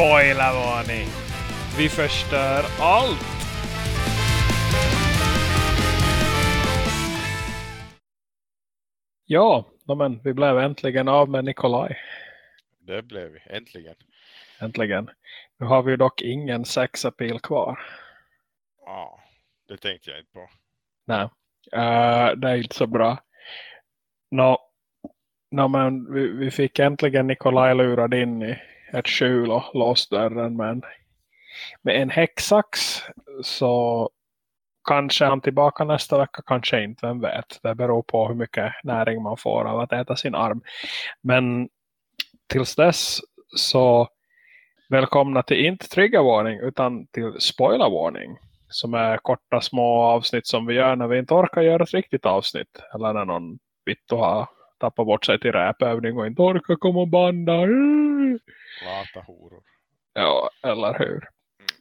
Spoilervarning! Vi förstör allt! Ja, men vi blev äntligen av med Nikolaj. Det blev vi, äntligen. Äntligen. Nu har vi dock ingen sexapil kvar. Ja, det tänkte jag inte på. Nej, uh, det är inte så bra. Nå, no, men vi, vi fick äntligen Nikolaj lurad in i ett skjul och låst dörren med en, med en häcksax så kanske han tillbaka nästa vecka, kanske inte, vem vet. Det beror på hur mycket näring man får av att äta sin arm. Men tills dess så välkomna till inte triggervarning utan till spoilervarning som är korta små avsnitt som vi gör när vi inte orkar göra ett riktigt avsnitt. Eller när någon vitt har tappat bort sig till räpövning och inte orkar komma och banda. Lata horor. Ja, eller hur.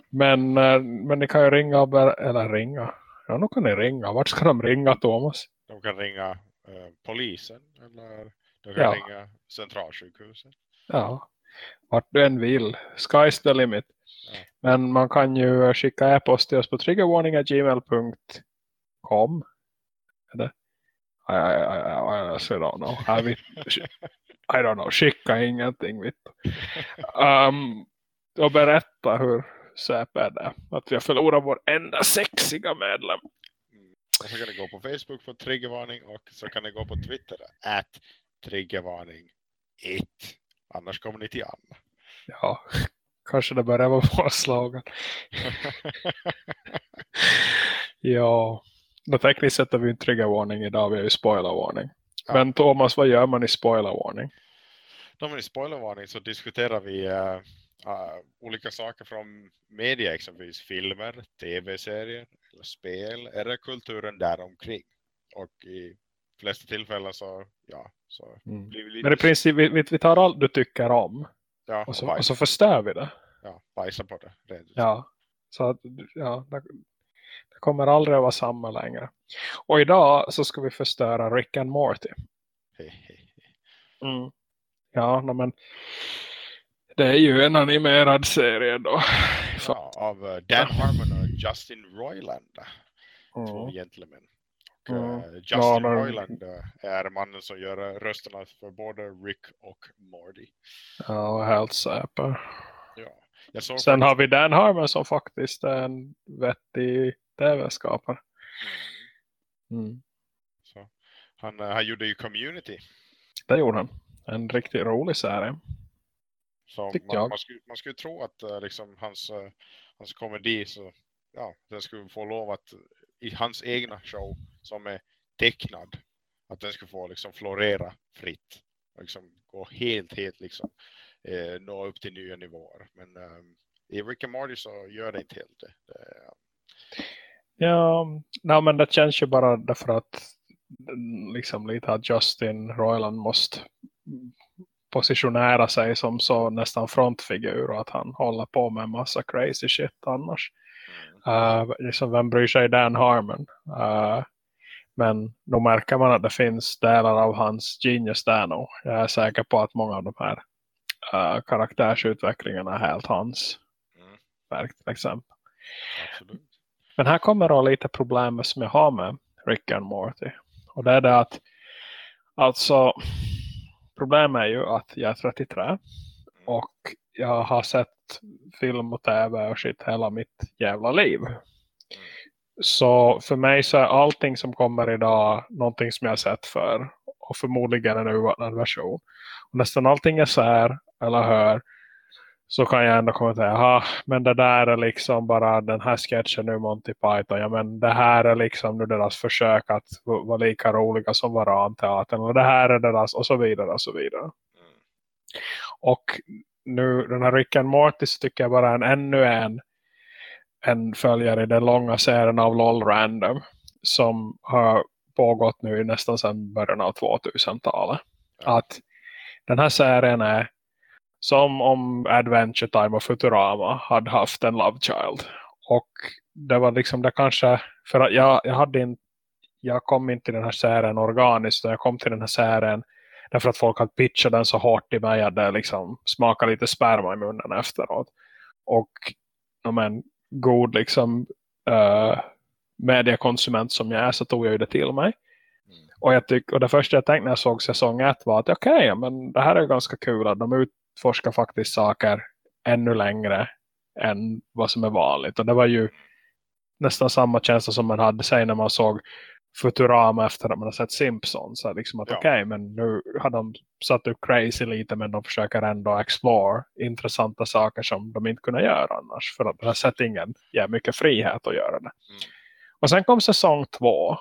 Men, eh, men ni kan ju ringa, eller ringa. Ja, nu kan ni ringa. Vart ska de ringa, Thomas? De kan ringa eh, polisen eller de kan ja. ringa centralsjukhuset. Ja, vart du än vill. Sky's the limit. Ja. Men man kan ju skicka e-post till oss på triggerwarning.gmail.com Eller? I, I, I, I, I don't know. I, don't know. Skicka ingenting. Vet. Um, och berätta hur SÄP är det. Att vi har förlorat vår enda sexiga medlem. Mm. Och så kan ni gå på Facebook för triggervarning och så kan ni gå på Twitter at triggervarning 1. Annars kommer ni till Anna. Ja, kanske det börjar vara vår slogan. ja, då tekniskt sett är vi inte triggervarning idag, vi är ju spoilervarning. Ja. Men Thomas, vad gör man i spoilervarning? Man i spoilervarning så diskuterar vi uh, uh, olika saker från media, exempelvis filmer, tv-serier, eller spel, eller kulturen däromkring. Och i flesta tillfällen så, ja, så mm. blir vi lite... Men i princip, vi, vi tar allt du tycker om. Ja, och, så, och så förstör vi det. Ja, bajsa på det. Rent. Ja, så att, ja, det, det kommer aldrig att vara samma längre. Och idag så ska vi förstöra Rick and Morty. Mm. Ja, men det är ju en animerad serie då. Ja, av uh, Dan Harmon och Justin Roiland. Mm. Två gentlemän. Och, uh, mm. Justin ja, Roiland uh, är mannen som gör rösterna för både Rick och Morty. Ja, helt säker. Ja. Sen faktiskt... har vi Dan Harmon som faktiskt är en vettig tv-skapare. Mm. Mm. Han, han gjorde ju Community. Det gjorde han. En riktigt rolig serie. Så man, man, skulle, man skulle tro att uh, liksom, hans, uh, hans komedi så, ja, den skulle få lov att i hans egna show som är tecknad att den skulle få liksom florera fritt och liksom gå helt, helt liksom eh, nå upp till nya nivåer. Men um, i Rick and Morty så gör det inte helt det. det ja, nej, men det känns ju bara därför att liksom lite att Justin Roiland måste positionera sig som så nästan frontfigur och att han håller på med en massa crazy shit annars. Uh, liksom vem bryr sig Dan Harmon? Uh, men då märker man att det finns delar av hans genius där nog. Jag är säker på att många av de här uh, karaktärsutvecklingarna är helt hans mm. verk till exempel. Absolut. Men här kommer då lite problemet som jag har med Rick and Morty. Och det är det att alltså problemet är ju att jag är 33 och jag har sett film och tv och shit hela mitt jävla liv. Så för mig så är allting som kommer idag någonting som jag har sett för och förmodligen en urvattnad version. Och nästan allting jag ser eller hör så kan jag ändå komma till att men det där är liksom bara den här sketchen nu Monty Python. Ja, men det här är liksom nu deras försök att vara lika roliga som Varanteatern. Och det här är deras och så vidare och så vidare. Mm. Och nu den här Rick and Morty tycker jag bara är en, ännu en en följare i den långa serien av LOL Random som har pågått nu nästan sedan början av 2000-talet. Mm. Att den här serien är som om Adventure Time och Futurama hade haft en Love Child. Och det var liksom det kanske, för att jag, jag hade inte jag kom inte till den här serien organiskt utan jag kom till den här serien Därför att folk hade pitchat den så hårt i mig att det liksom smakade lite sperma i munnen efteråt. Och men, god liksom eh, uh, mediekonsument som jag är så tog jag ju det till mig. Och, jag tyck, och det första jag tänkte när jag såg säsong ett var att okej, okay, men det här är ganska kul att de utforskar faktiskt saker ännu längre än vad som är vanligt. Och det var ju nästan samma känsla som man hade sig när man såg Futurama efter att man har sett Simpsons. Så liksom att ja. okej, okay, men nu har de satt upp crazy lite men de försöker ändå explore intressanta saker som de inte kunde göra annars. För att den här settingen ger mycket frihet att göra det. Mm. Och sen kom säsong två.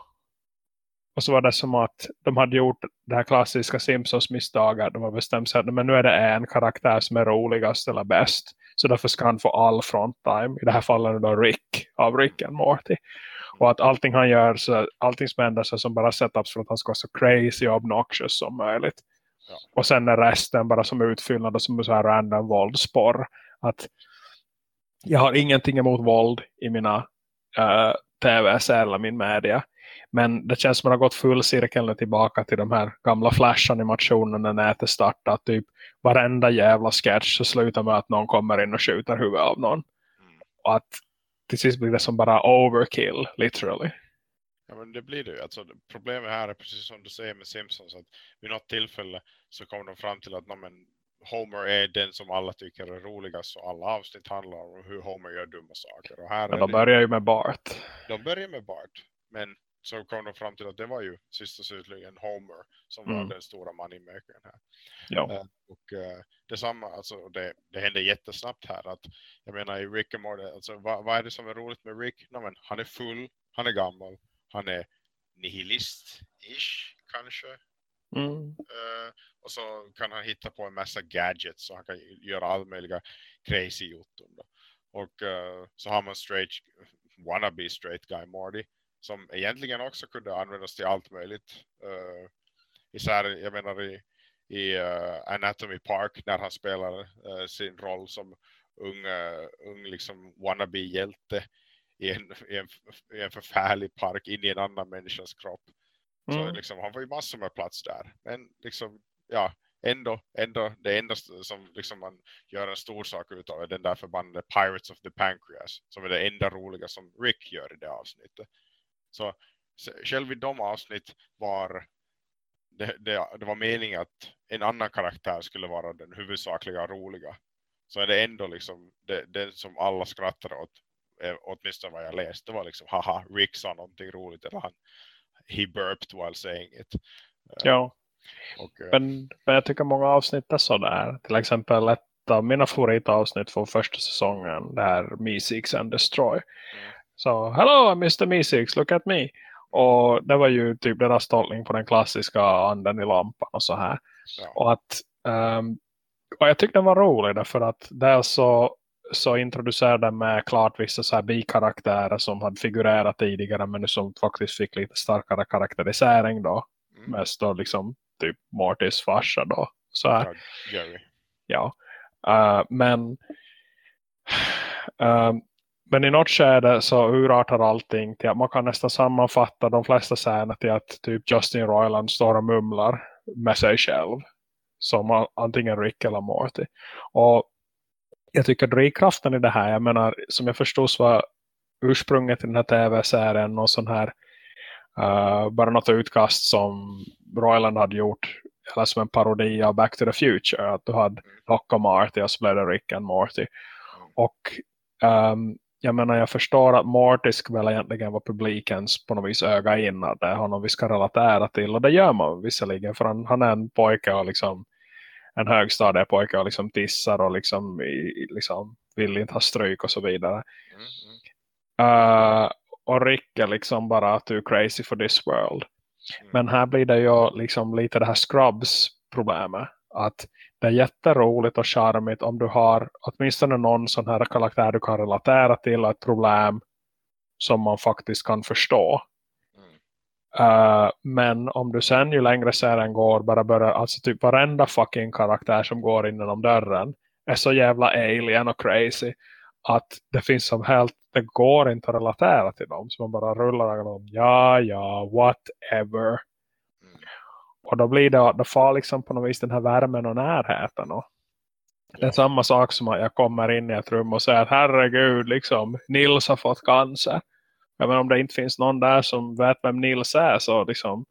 Och så var det som att de hade gjort det här klassiska Simpsons-misstaget. De har bestämt sig att men nu är det en karaktär som är roligast eller bäst. Så därför ska han få all fronttime. I det här fallet då Rick av Rick and Morty. Och att allting han gör, så, allting som händer så som bara setups för att han ska vara så crazy och obnoxious som möjligt. Ja. Och sen är resten bara som utfyllnad och som så här random våldsporr. Att jag har ingenting emot våld i mina uh, tv eller min media. Men det känns som att man har gått full cirkel tillbaka till de här gamla flash-animationerna när nätet startar. Typ varenda jävla sketch så slutar med att någon kommer in och skjuter huvudet av någon. Och att till sist blir det som bara overkill, literally. Ja men det blir det ju. Alltså, problemet här är precis som du säger med Simpsons. Att vid något tillfälle så kommer de fram till att men, Homer är den som alla tycker är roligast. Och alla avsnitt handlar om hur Homer gör dumma saker. Och här ja, de börjar ju med Bart. De börjar med Bart. Men så kom de fram till att det var ju sist och slutligen Homer som mm. var den stora moneymakern här. Ja. Uh, och uh, detsamma, alltså det, det hände jättesnabbt här att jag menar i Rick and Morty, alltså vad, vad är det som är roligt med Rick? No, men, han är full, han är gammal, han är nihilist-ish kanske. Mm. Uh, och så kan han hitta på en massa gadgets så han kan göra all möjliga crazy jotton då. Och så har man straight, wannabe straight guy Morty som egentligen också kunde användas till allt möjligt. Uh, isär, jag menar i, i uh, Anatomy Park när han spelar uh, sin roll som ung, ung liksom wannabe-hjälte i en, i, en, i en förfärlig park in i en annan människas kropp. Mm. Så liksom, han får ju massor med plats där. Men liksom, ja, ändå, ändå det enda som liksom man gör en stor sak utav är den där förbannade Pirates of the Pancreas som är det enda roliga som Rick gör i det avsnittet. Så själv i de avsnitt var det, det, det, var meningen att en annan karaktär skulle vara den huvudsakliga roliga. Så är det ändå liksom det, det som alla skrattade åt, eh, åtminstone vad jag läste, var liksom haha, Rick sa någonting roligt eller han he burped while saying it. Eh, ja, och, eh, men, men jag tycker många avsnitt är sådär. Till exempel ett av mina favoritavsnitt från första säsongen, det här Me Seeks and Destroy. Mm. Så, hello Mr. Meeseeks, look at me. Och det var ju typ deras tolkning på den klassiska anden i lampan och så här. Ja. Och att um, och jag tyckte den var rolig därför att där så, så introducerade med klart vissa så här bikaraktärer som hade figurerat tidigare men nu som faktiskt fick lite starkare karaktärisering då. Mm. Mest då liksom typ Mortis farsa då. Så här. Ja, ja. Uh, men um, men i något skede så urartar allting till att man kan nästan sammanfatta de flesta scener till att typ Justin Roiland står och mumlar med sig själv. Som antingen Rick eller Morty. Och jag tycker drivkraften i det här, jag menar som jag förstod var ursprunget till den här tv-serien och sån här uh, bara något utkast som Roiland hade gjort eller som en parodi av Back to the Future att du hade Doc och Marty och så blev det Rick and Morty och um, jag menar jag förstår att Mortis väl egentligen var publikens på något vis öga in att det är honom vi ska relatera till och det gör man visserligen för han, han är en pojke och liksom en högstadiepojke och liksom tissar och liksom, i, liksom vill inte ha stryk och så vidare. Mm, mm. Uh, och Rick är liksom bara too crazy for this world. Mm. Men här blir det ju liksom lite det här Scrubs problemet att det är jätteroligt och charmigt om du har åtminstone någon sån här karaktär du kan relatera till ett problem som man faktiskt kan förstå. Uh, men om du sen ju längre serien går bara börjar, alltså typ varenda fucking karaktär som går in genom dörren är så jävla alien och crazy att det finns som helt, det går inte att relatera till dem så man bara rullar ögonen, ja ja, whatever. Och då blir det att det får liksom på något vis den här värmen och närheten. Och det är samma sak som att jag kommer in i ett rum och säger att herregud, liksom, Nils har fått cancer. Men om det inte finns någon där som vet vem Nils är så liksom,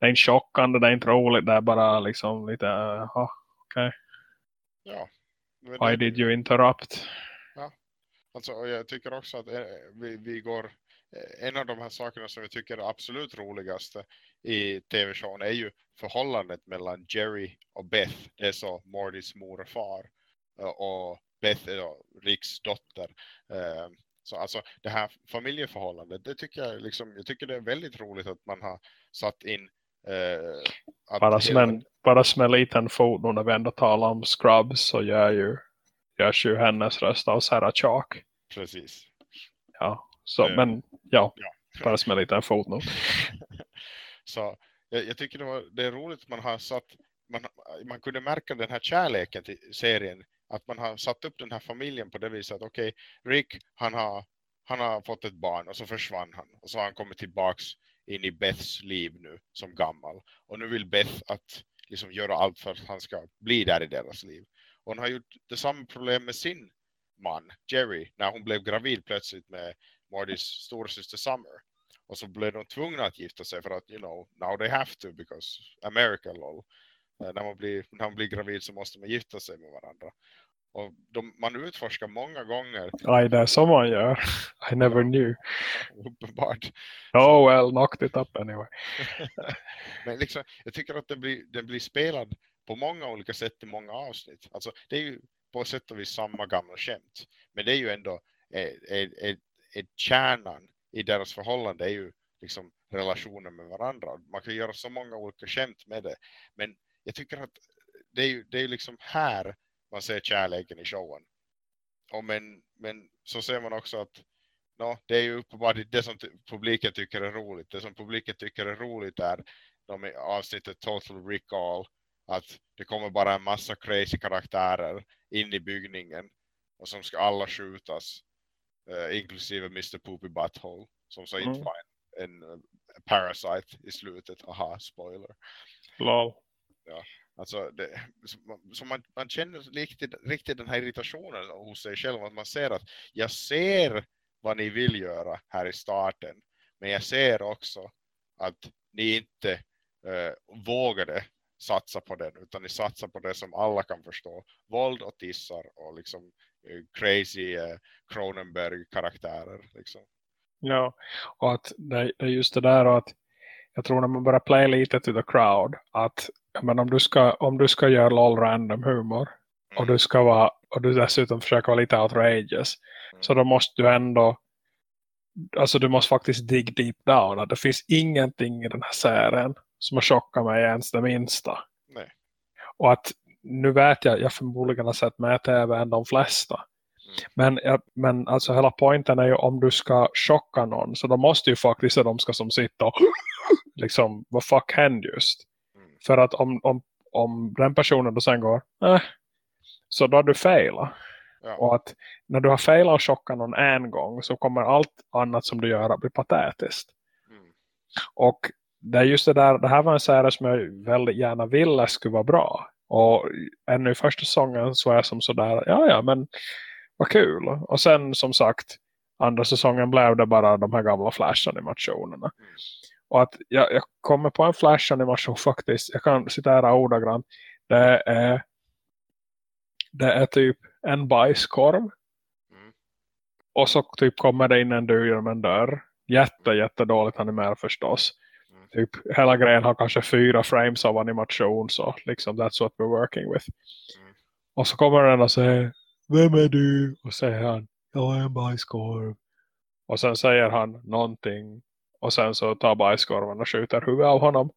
det är inte chockande, det är inte roligt, det är bara liksom lite, jaha, okej. Okay. Ja. Why did you interrupt? Ja, alltså jag tycker också att eh, vi, vi går, eh, en av de här sakerna som vi tycker är absolut roligaste i tv-showen är ju förhållandet mellan Jerry och Beth. Det är så Mordys mor och far. Eh, och Beth är då Ricks dotter. Så alltså det här familjeförhållandet, det tycker jag liksom, jag tycker det är väldigt roligt att man har satt in Eh, bara, som en, bara som en liten fot när vi ändå talar om Scrubs så gör ju, görs ju hennes röst av Sarah Chalk. Precis. Ja, så, eh, men ja, ja, bara som en liten fot nu. så jag, jag, tycker det, var, det är roligt att man har satt, man, man kunde märka den här kärleken till serien att man har satt upp den här familjen på det viset att okej, okay, Rick han har, han har fått ett barn och så försvann han och så har han kommit tillbaks in i Beths liv nu som gammal. Och nu vill Beth att liksom göra allt för att han ska bli där i deras liv. Och hon har gjort detsamma problem med sin man, Jerry, när hon blev gravid plötsligt med Mordys storasyster Summer. Och så blev de tvungna att gifta sig för att, you know, now they have to because America lol. Uh, när, man blir, när man blir gravid så måste man gifta sig med varandra. Och de, man utforskar många gånger. Nej, det är som man gör. I never knew. Uppenbart. Oh well, knocked it up anyway. Men liksom, jag tycker att den blir, den blir spelad på många olika sätt i många avsnitt. Alltså, det är ju på sätt och vis samma gamla skämt. Men det är ju ändå ett, ett, är kärnan i deras förhållande är ju liksom relationen med varandra. Man kan göra så många olika skämt med det. Men jag tycker att det är ju det är liksom här man ser kärleken i showen. Och men, men så ser man också att no, det är ju uppenbart det som publiken tycker är roligt. Det som publiken tycker är roligt är de avsnittet Total Recall att det kommer bara en massa crazy karaktärer in i byggningen och som ska alla skjutas uh, inklusive Mr. Poopy Butthole som så mm. inte var en, en uh, parasite i slutet. Aha, spoiler. Lol. Ja. Alltså det, så man, man känner riktigt, riktigt den här irritationen hos sig själv. Att man ser att jag ser vad ni vill göra här i starten. Men jag ser också att ni inte eh, vågade satsa på den. Utan ni satsar på det som alla kan förstå. Våld och tissar och liksom eh, crazy eh, Cronenberg-karaktärer. Liksom. Ja, och att det, det är just det där att jag tror när man börjar play lite till the crowd att men om du ska om du ska göra lol random humor och du ska vara och du dessutom försöker vara lite outrageous mm. så då måste du ändå alltså du måste faktiskt dig deep down att det finns ingenting i den här serien som har chockat mig ens det minsta. Nej. Och att nu vet jag, jag förmodligen har sett mer tv än de flesta. Mm. Men, men alltså hela poängen är ju om du ska chocka någon så då måste ju faktiskt de ska som sitta och liksom, vad fuck hände just? Mm. För att om, om, om den personen då sen går, eh, så då har du failat. Ja. Och att när du har failat och chockat någon en gång så kommer allt annat som du gör att bli patetiskt. Mm. Och det är just det där, det här var en serie som jag väldigt gärna ville skulle vara bra. Och ännu i första säsongen så är jag som sådär, ja ja men vad kul. Och sen som sagt, andra säsongen blev det bara de här gamla flash-animationerna. Mm. Och att jag, jag kommer på en flash-animation faktiskt. Jag kan citera ordagrant. Det är, det är typ en bajskorv. Mm. Och så typ kommer det in en dörr genom en dörr. Jätte, jätte dåligt animerat förstås. Mm. Typ hela grejen har kanske fyra frames av animation. Så liksom that's what we're working with. Mm. Och så kommer den och säger Vem är du? Och säger han Jag är en bajskorv. Och sen säger han någonting och sen så tar bajskorven och skjuter huvudet av honom.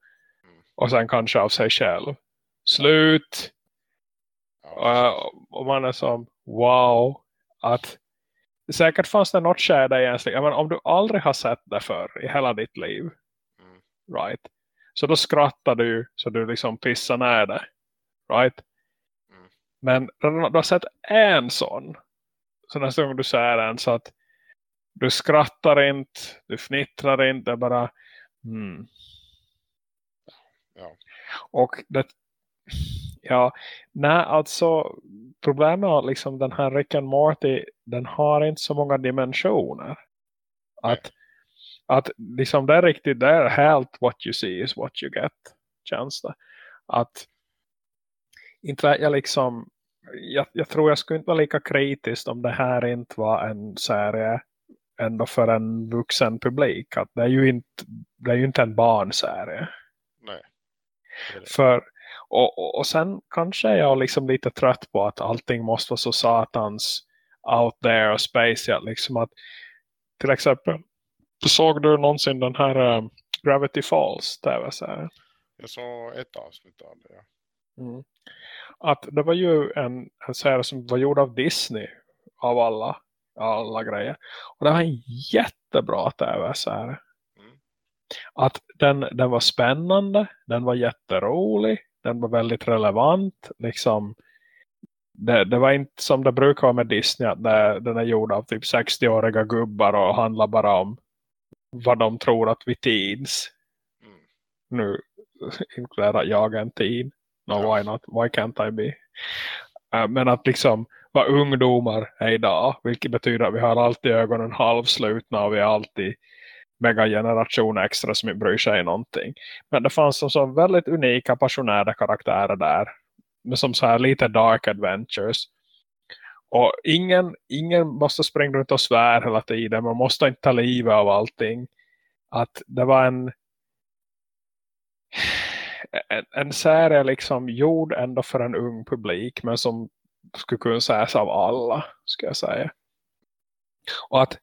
Mm. Och sen kanske av sig själv. Slut! Och, och man är som, wow. Att säkert fanns det något skede egentligen. Men om du aldrig har sett det för i hela ditt liv. Mm. Right? Så då skrattar du så du liksom pissar ner det. Right? Mm. Men du har sett en sån. Så nästa gång du ser en så att du skrattar inte, du fnittrar inte, bara hmm. Ja. Och det, ja, nej alltså problemet är att liksom den här Rick and Morty, den har inte så många dimensioner. Att, att liksom det är riktigt, det är helt what you see is what you get, känns det. Att inte jag liksom jag, jag, tror jag skulle inte vara lika kritisk om det här inte var en serie ändå för en vuxen publik. Att det, är ju inte, det är ju inte en barnserie. Nej. Det det. För, och, och, och sen kanske är jag liksom lite trött på att allting måste vara så satans out there och space. Liksom att, till exempel, såg du någonsin den här um, Gravity Falls tv-serien? Jag såg ett avsnitt av det, ja. Mm. Att det var ju en, en serie som var gjord av Disney av alla alla grejer. Och det var en jättebra tv-serie. Mm. Att den, den var spännande, den var jätterolig, den var väldigt relevant. Liksom, det, det var inte som det brukar vara med Disney att det, den är gjord av typ 60-åriga gubbar och handlar bara om vad de tror att vi teens. Mm. Nu inkluderar jag en teen. No, ja. why not? Why can't I be? Uh, men att liksom vara ungdomar är idag. Vilket betyder att vi har alltid ögonen halvslutna och vi är alltid megageneration extra som inte bryr sig någonting. Men det fanns som så väldigt unika passionerade karaktärer där. Med som så här lite dark adventures. Och ingen, ingen måste springa runt och svär hela tiden. Man måste inte ta livet av allting. Att det var en en, en serie liksom gjord ändå för en ung publik. Men som skulle kunna sägas av alla, ska jag säga. Och att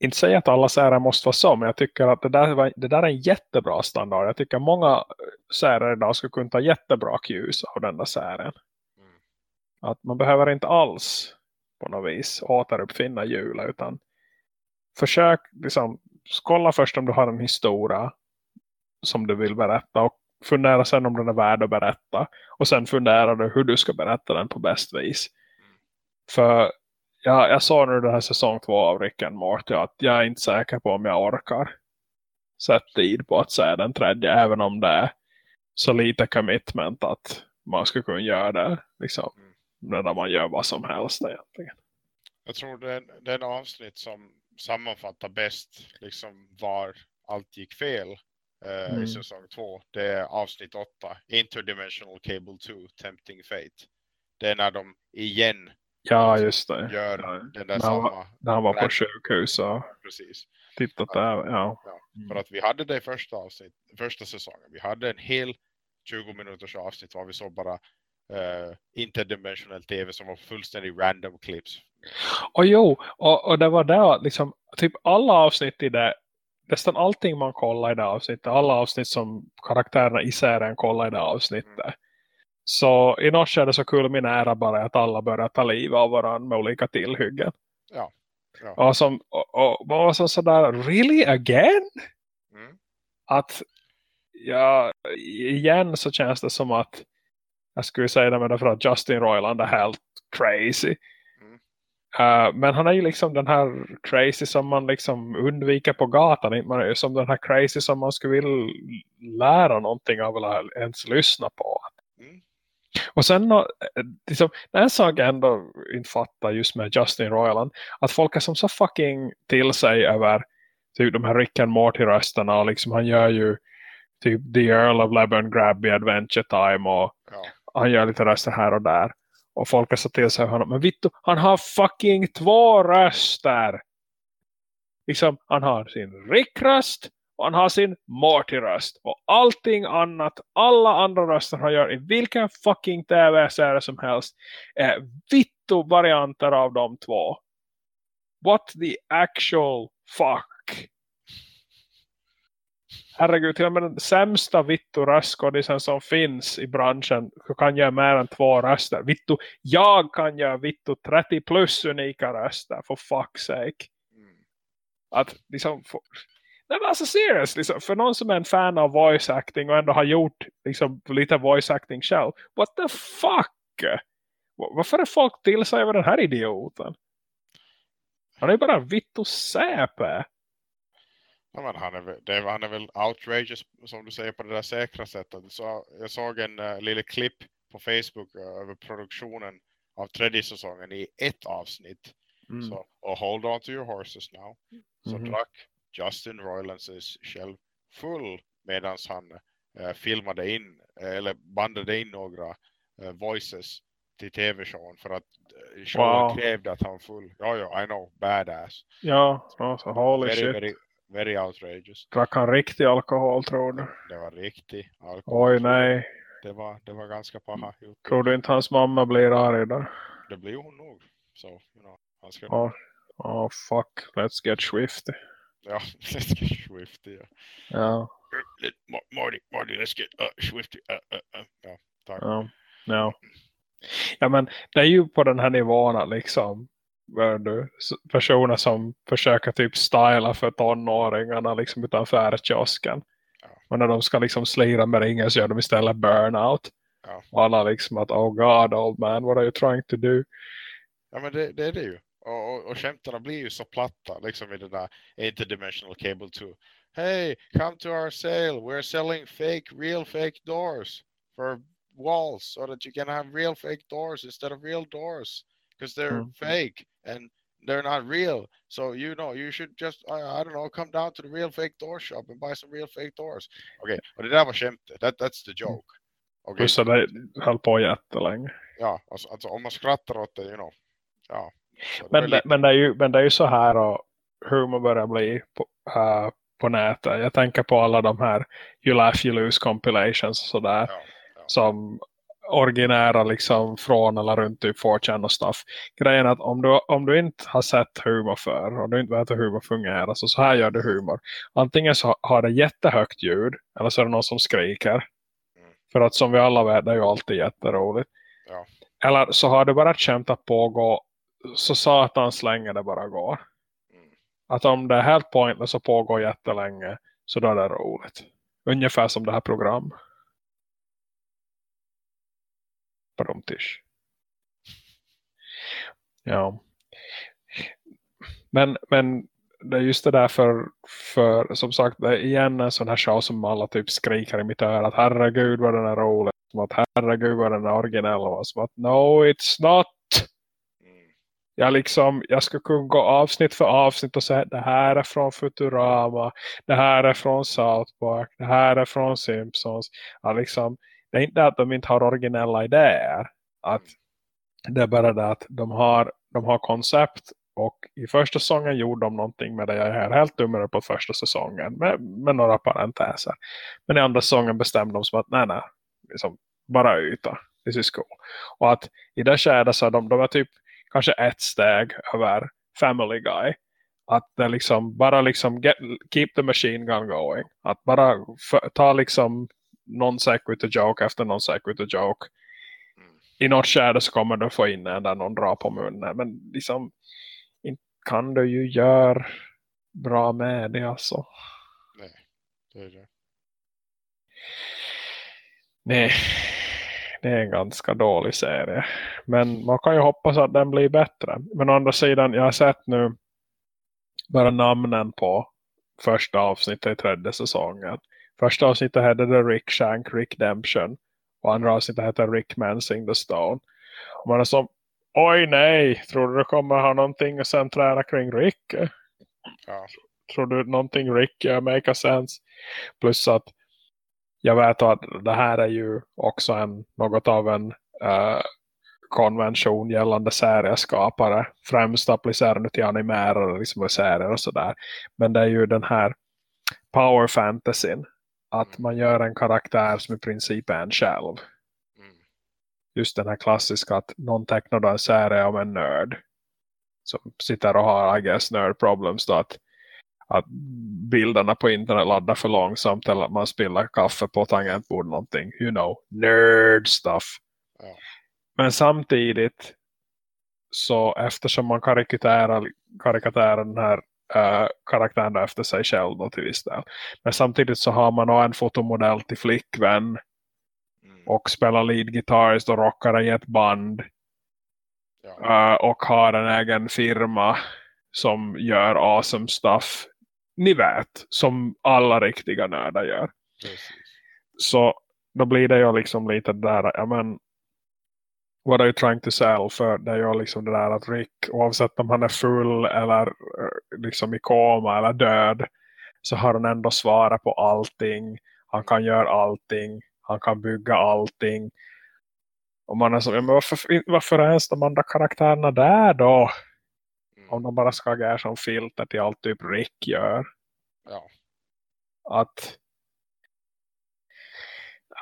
inte säga att alla serier måste vara så, men jag tycker att det där, var, det där är en jättebra standard. Jag tycker många serier idag skulle kunna ta jättebra cues av den där serien. Mm. Att man behöver inte alls på något vis återuppfinna hjulet. utan försök liksom, kolla först om du har en historia som du vill berätta och fundera sen om den är värd att berätta. Och sen fundera du hur du ska berätta den på bäst vis. För jag, jag sa nu den här säsong två av Rick and Morty att jag är inte säker på om jag orkar sätta tid på att säga den tredje. Även om det är så lite commitment att man ska kunna göra det. Liksom, mm när man gör vad som helst egentligen. Jag tror det det är en avsnitt som sammanfattar bäst liksom var allt gick fel uh, mm. i säsong två. Det är avsnitt åtta. Interdimensional Cable 2, Tempting Fate. Det är när de igen ja, just det. gör ja. den där när samma... Han, när han var på sjukhus och Precis. tittat där. Ja. ja. För att vi hade det i första, avsnitt, första säsongen. Vi hade en hel 20 minuters avsnitt var vi såg bara uh, interdimensional tv som var fullständigt random clips. Och jo, och, och det var där liksom typ alla avsnitt i det nästan allting man kollar i det avsnittet, alla avsnitt som karaktärerna i serien kollar i det avsnittet. Mm. Så i något skede så kulminerar bara att alla börjar ta liv av varandra med olika tillhyggen. Ja. ja. Och, som, och, och man var så sådär, really again? Mm. Att, ja, igen så känns det som att jag skulle säga det med det för att Justin Roiland är helt crazy. Uh, men han är ju liksom den här crazy som man liksom undviker på gatan. Man är ju som den här crazy som man skulle vilja lära någonting av eller ens lyssna på. Mm. Och sen eh, liksom, en sak jag ändå inte fattar just med Justin Roiland. Att folk är som så fucking till sig över typ de här Rick and Morty-rösterna. Och liksom, han gör ju typ The Earl of Lebanon Grabby Adventure Time. Och ja han gör lite röster här och där. Och folk har satt till sig honom. Men Vittu, han har fucking två röster. Liksom, han har sin Rick-röst och han har sin Morty-röst. Och allting annat, alla andra röster han gör i vilken fucking tv-serie som helst är Vittu-varianter av de två. What the actual fuck? Herregud, till och med den sämsta Vittu röstskådisen som finns i branschen kan göra mer än två röster. Vittu, jag kan göra Vittu 30 plus unika röster, for fuck's sake. Mm. Att liksom, för, nej men alltså serious, liksom, för någon som är en fan av voice acting och ändå har gjort liksom, lite voice acting själv, what the fuck? Varför är folk till sig över den här idioten? Han är ju bara Vittu säpe. Ja, men han, är, väl, det, han är väl outrageous som du säger på det där säkra sättet. Så jag såg en uh, liten klipp på Facebook uh, över produktionen av tredje säsongen i ett avsnitt. Mm. Så, och hold on to your horses now. Så mm -hmm. drack Justin Roiland själv full medan han uh, filmade in eller bandade in några voices till tv-showen för att showen wow. krävde att han full. Ja, ja, I know, badass. Ja, alltså, holy very, shit. Very, very outrageous. Drack han riktig alkohol tror du? Det var riktig alkohol. Oj nej. Det var, det var ganska paha. Tror du inte hans mamma blir arg då? Det blir hon nog. Så, you know, han ska... Oh, oh fuck, let's get swifty. Ja, let's get swifty. Ja. ja. Marty, Marty, let's get uh, swifty. Uh, uh, uh. Ja, tack. Ja, ja. Ja men det är ju på den här nivån liksom du, personer som försöker typ styla för tonåringarna liksom utanför kiosken. Ja. Men när de ska liksom slira med ringen så gör de istället burnout. Ja. Och alla liksom att oh god old man what are you trying to do? Ja men det, det är det ju. Och, och, och skämtarna blir ju så platta liksom i den där interdimensional cable 2. Hey, come to our sale. We're selling fake, real fake doors for walls so that you can have real fake doors instead of real doors because they're mm. fake and they're not real. So you know, you should just I, I don't know, come down to the real fake door shop and buy some real fake doors. Okay, och det där var skämtet. That, that's the joke. Okay. Plus det höll på jättelänge. Ja, alltså, alltså om man skrattar åt det, you know. Ja. Men det, men, det är ju, men det är ju så här och hur man börjar bli på, uh, på nätet. Jag tänker på alla de här You Laugh You Lose compilations och sådär. Ja, ja. Som originära liksom från eller runt typ 4chan och stuff. Grejen är att om du, om du inte har sett humor för och du inte vet hur humor fungerar så så här gör du humor. Antingen så har det jättehögt ljud eller så är det någon som skriker. Mm. För att som vi alla vet det är ju alltid jätteroligt. Ja. Eller så har du bara ett skämt att pågå så satans länge det bara går. Mm. Att om det är helt pointless och pågår jättelänge så då är det roligt. Ungefär som det här programmet. Bromtisch. Ja. Men, men det är just det där för, för som sagt det är igen en sån här show som alla typ skriker i mitt öra att herregud vad den är rolig som att herregud vad den är originell och som att no it's not mm. jag liksom jag ska kunna gå avsnitt för avsnitt och säga det här är från Futurama det här är från South Park det här är från Simpsons jag liksom det är inte att de inte har originella idéer. Att det är bara det att de har, de har koncept och i första säsongen gjorde de någonting med det. Jag är helt dummare på första säsongen med, med några parenteser. Men i andra säsongen bestämde de som att nej nej, liksom, bara yta. This is cool. Och att i det skedet så de, de är typ kanske ett steg över Family Guy. Att det liksom bara liksom get, keep the machine gun going. Att bara för, ta liksom någon sequitur joke efter någon sequitur joke. Mm. I något skärde så kommer du få in en där någon drar på munnen. Men liksom kan du ju göra bra med det alltså. Nej, det är det. Nej, det är en ganska dålig serie. Men man kan ju hoppas att den blir bättre. Men å andra sidan, jag har sett nu bara namnen på första avsnittet i tredje säsongen. Första avsnittet hette The Rick Shank Redemption. Och andra avsnittet hette Rick Mansing the Stone. Och man är som, oj nej, tror du det kommer ha någonting att centrera kring Rick? Ja. Tror du någonting Rick gör make a sense? Plus att jag vet att det här är ju också en, något av en uh, konvention gällande serieskapare. Främst applicerande till animerade liksom, serier och sådär. Men det är ju den här power fantasyn att man gör en karaktär som i princip är en själv. Mm. Just den här klassiska att någon tecknar en serie om en nörd. Som sitter och har, I guess, nerd problems då att, att bilderna på internet laddar för långsamt eller att man spiller kaffe på tangentbord någonting. You know, nerd stuff. Ja. Men samtidigt så eftersom man karikatärar, karikatärar den här uh, karaktären efter sig själv då till viss del. Men samtidigt så har man en fotomodell till flickvän mm. och spelar lead guitarist och rockar i ett band ja. uh, och har en egen firma som gör awesome stuff ni vet, som alla riktiga nördar gör. Precis. Så då blir det ju liksom lite där, ja men what are you trying to sell? För det är ju liksom det där att Rick, oavsett om han är full eller eh, liksom i koma eller död, så har han ändå svarat på allting. Han kan göra allting. Han kan bygga allting. Och man är så, men varför, varför är ens de andra karaktärerna där då? Mm. Om de bara ska agera som filter till allt typ Rick gör. Ja. Att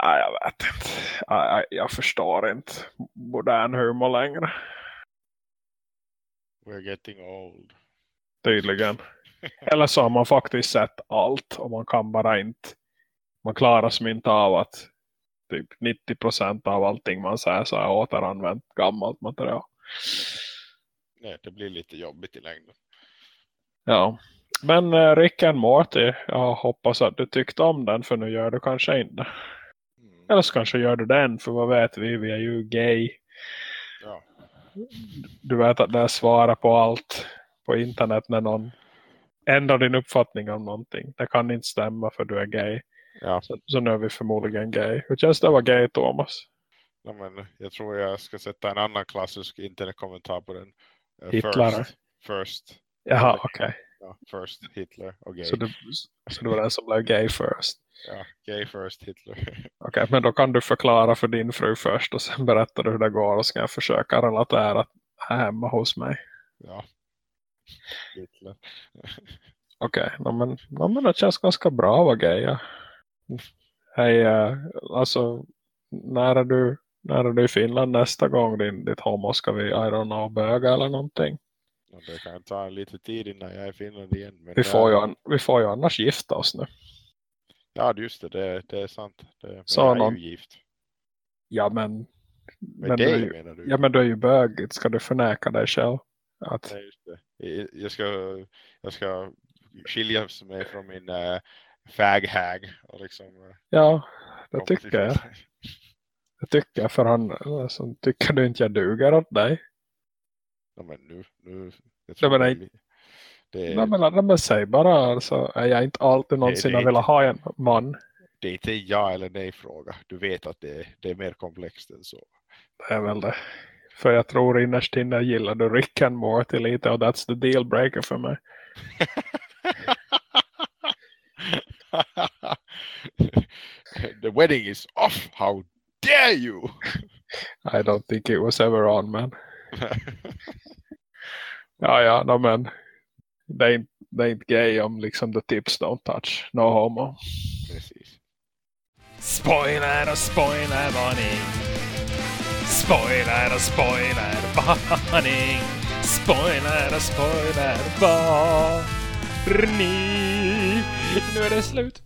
Nej, jag vet inte. Jag, jag förstår inte modern humor längre. We're getting old. Tydligen. Eller så har man faktiskt sett allt och man kan bara inte man klarar sig inte av att typ 90% av allting man säger så är återanvänt gammalt material. Nej, det blir lite jobbigt i längden. Ja, men uh, Rick and Morty, jag hoppas att du tyckte om den för nu gör du kanske inte. Eller så kanske gör du den för vad vet vi, vi är ju gay. Ja. Du vet att det är svara på allt på internet när någon ändrar din uppfattning om någonting. Det kan inte stämma för du är gay. Ja. Så, så nu är vi förmodligen gay. Hur känns det att vara gay, Thomas? Ja, men jag tror jag ska sätta en annan klassisk internetkommentar på den. Uh, Hitler? First. first. Jaha, okej. Okay. Ja, first Hitler och gay. Så du, så du var den som blev gay first? Ja, gay first Hitler. Okej, okay, men då kan du förklara för din fru först och sen berättar du hur det går och ska jag försöka relatera här hemma hos mig. Ja. Hitler. Okej, okay, men, men det känns ganska bra att vara gay. Ja. Hej, uh, alltså när är, du, när är du i Finland nästa gång din, ditt homo ska vi, I don't know, böga eller någonting? Ja, det kan ta lite tid innan jag är i Finland igen. Vi, får ju, vi får ju annars gifta oss nu. Ja, just det, det, det är sant. Det, Så jag är någon... ju gift. Ja, men... Men, men det du, menar du? Ja, men du är ju bög. Ska du förnäka dig själv? Att... Nej, just det. Jag ska, jag ska skilja mig från min äh, faghag. Och liksom, äh, ja, det tycker jag. Det tycker jag, för han alltså, tycker du inte jag duger åt dig. Ja, men nu, nu jag tror ja, men, det, nej, men, nej, men säg bara, alltså, är jag inte alltid någonsin det velat ha en man. Det är inte ja eller nej fråga. Du vet att det, det är mer komplext än så. Det är väl det. För jag tror innerst inne gillar du Rick and Morty lite och that's the deal breaker för mig. the wedding is off. How dare you? I don't think it was ever on, man. ja, ja, no, men det är, inte, det är inte gay om liksom the tips don't touch. No homo. Precis. Spoiler och spoiler varning. Spoiler och spoiler varning. Spoiler och spoiler varning. Nu är det slut.